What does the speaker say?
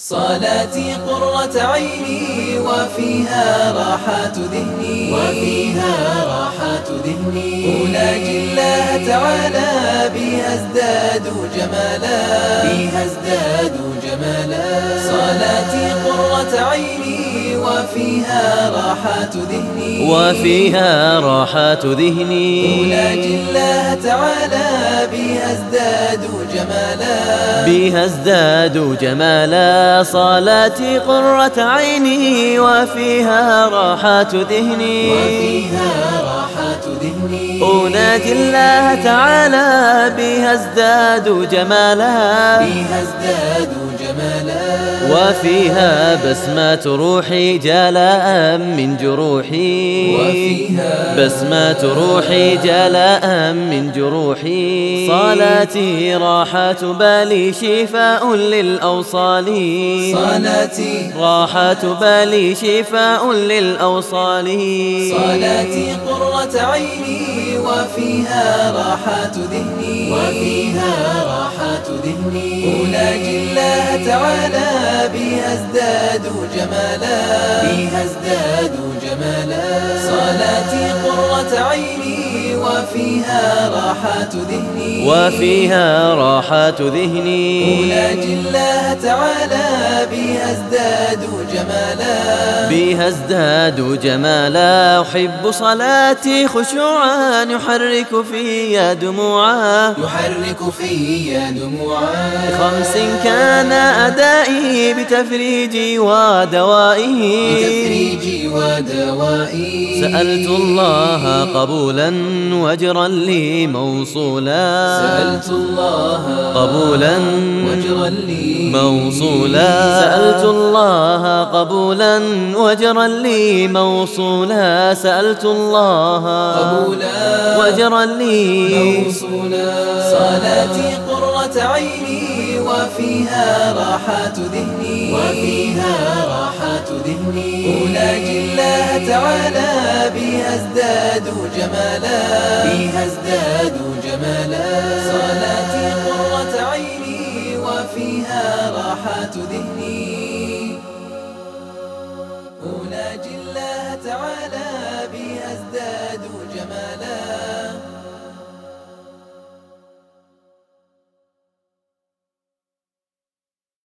صلاتي قرة عيني وفيها راحة ذهني. وفيها راحة ذهني. أناجي الله تعالى بها ازداد جمالا. بها ازداد جمالا. صلاتي قرة عيني وفيها راحة ذهني. وفيها راحة ذهني. أناجي الله تعالى بها ازداد جمالا. بها ازداد جمالا. صلاتي قرة عيني وفيها راحة ذهني. وفيها راحة ذهني. أنادي الله تعالى بها ازداد جمالا. بها ازداد جمالا. وفيها بسمة روحي جلاء من جروحي. وفيها بسمة روحي جلاء من جروحي. صلاتي راحة بالي شفاء للأوصال. صلاتي راحة بالي شفاء للأوصال. صلاتي قرة عيني وفيها راحة ذهني. وفيها ذهني أناجي الله تعالى بها ازداد جمالا. بها ازداد جمالا. صلاتي قرة عيني وفيها راحة ذهني. وفيها راحة ذهني. أناجي الله تعالى بها ازداد جمالا. بها ازداد جمالا. أحب صلاتي خشوعا. يحرك في دموعا. يحرك في دموعا. خمس كان أدائي بتفريجي ودوائي. بتفريجي ودوائي. سألت الله قبولا. وجرا لي موصولا. سألت الله قبولا وجرا لي. موصولا. سألت الله قبولا وجرا لي. موصولا. سألت الله قبولا. وجرا لي. موصولا. صلاتي قرة عيني وفيها راحة ذهني. وفيها راحة ذهني. أناجي الله تعالى. بها ازداد جمالا. بها ازداد راحة ذهني.